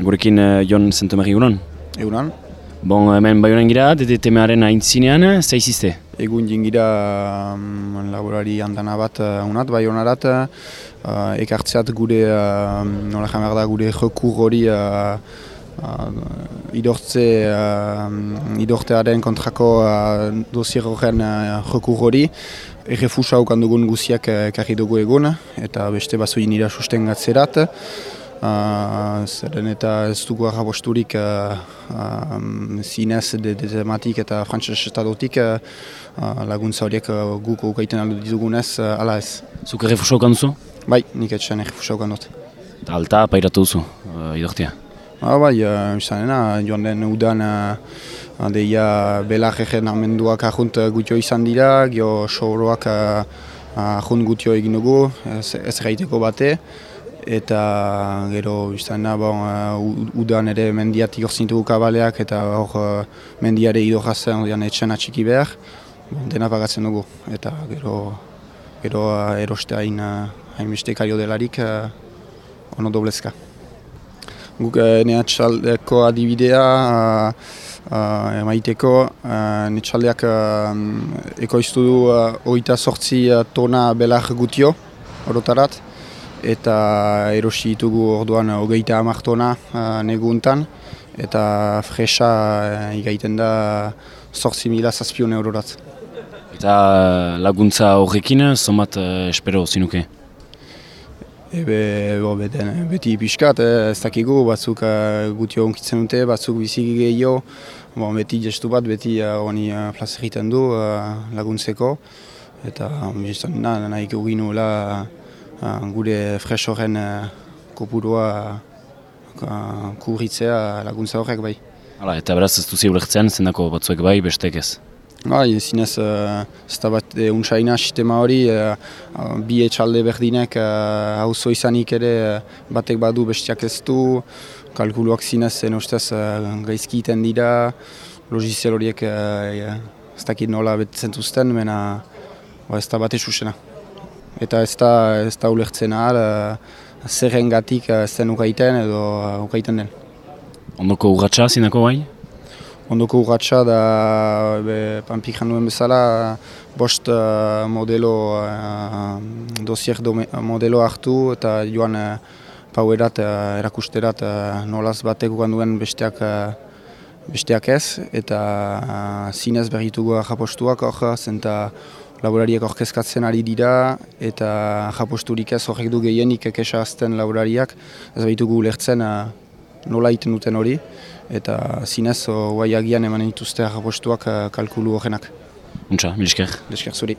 Gurekin uh, Jon Zentomari egunon. Egunan, Bon, hemen baionan gira, DDTMaren aintzinean, ze izizte? egun jingira um, laborari handana bat uh, unat, bai honarat, uh, ekartzeat gure, uh, nola jan behar da, gure jokur hori uh, uh, idortze, uh, idortearen kontrako uh, dosier horren uh, jokur hori. Errefusa haukan dugun guziak uh, ekarri dugu egun, eta beste bazoin nira sustengatzerat. Uh, zeren eta ez dugu arrabosturik uh, um, zinez de, de tematik eta frantses estadotik uh, laguntza horiek uh, guk ukaiten aldo ditugunez, uh, ala ez. Zuk errefusa okan duzu? Bai, nik etxean errefusa ukan dut. Eta alta pairatu duzu, uh, idortia. Ah, bai, uh, izanena, joan den udan uh, deia belar egen amenduak ahunt gutio izan dira, gio sobroak uh, ahunt gutio egin dugu, ez, ez gaiteko bate, eta gero izanena, bon, uh, udan ere mendiatik hor zintugu kabaleak eta hor uh, mendiare ido jazen odian etxen atxiki behar, bon, dena pagatzen dugu, eta gero, gero uh, eroste hain, uh, hainbeste kario delarik, uh, ono doblezka. Guk uh, nehatxaldeko adibidea uh, uh, emaiteko, uh, netxaldeak uh, ekoiztu du uh, oita sortzi uh, tona belar gutio, orotarat, eta erosi ditugu orduan hogeita hamar tona uh, neguntan, eta fresa uh, igaiten da sortzi mila zazpion eurorat. Eta uh, laguntza horrekin, zomat uh, espero zinuke? Ebe, bo, beten, beti pixkat, eh, ez dakigu, batzuk uh, gutio onkitzen dute, batzuk biziki gehiago, bon, beti gestu bat, beti uh, honi uh, plaz egiten du uh, laguntzeko, eta biztan na, nahi nuela uh, gure fresoren uh, kopurua uh, kurritzea laguntza horrek bai. Hala, eta beraz ez duzi ulertzen, zendako batzuek bai, bestek ez. Bai, zinez, uh, ez da bat e, unsaina sistema hori, uh, bi etxalde berdinek hauzo izanik ere batek badu bestiak ez du, kalkuluak zinez zen ustez uh, gaizki iten dira, logiziel horiek ez dakit nola betzen zuzten, mena ba, ez da bat esusena. Eta ez da, ez da ulertzen ahal, uh, zerren gatik uh, zen ukaiten edo uh, ukaiten den. Ondoko urratxa zinako bai? Ondoko urratxa da be, panpik janduen bezala bost uh, modelo, uh, dosier dome, modelo hartu eta joan uh, pauerat, uh, erakusterat uh, nolaz batek duen besteak, uh, besteak ez eta uh, zinez berritugu japostuak hor zenta laborariak orkezkatzen ari dira eta japosturik ez horrek du gehienik ekesa azten laborariak ez behitugu ulertzen uh, nola egiten duten hori, eta zinez, guai agian eman dituzte harrapostuak kalkulu horrenak. Untsa, milisker. Desker zuri.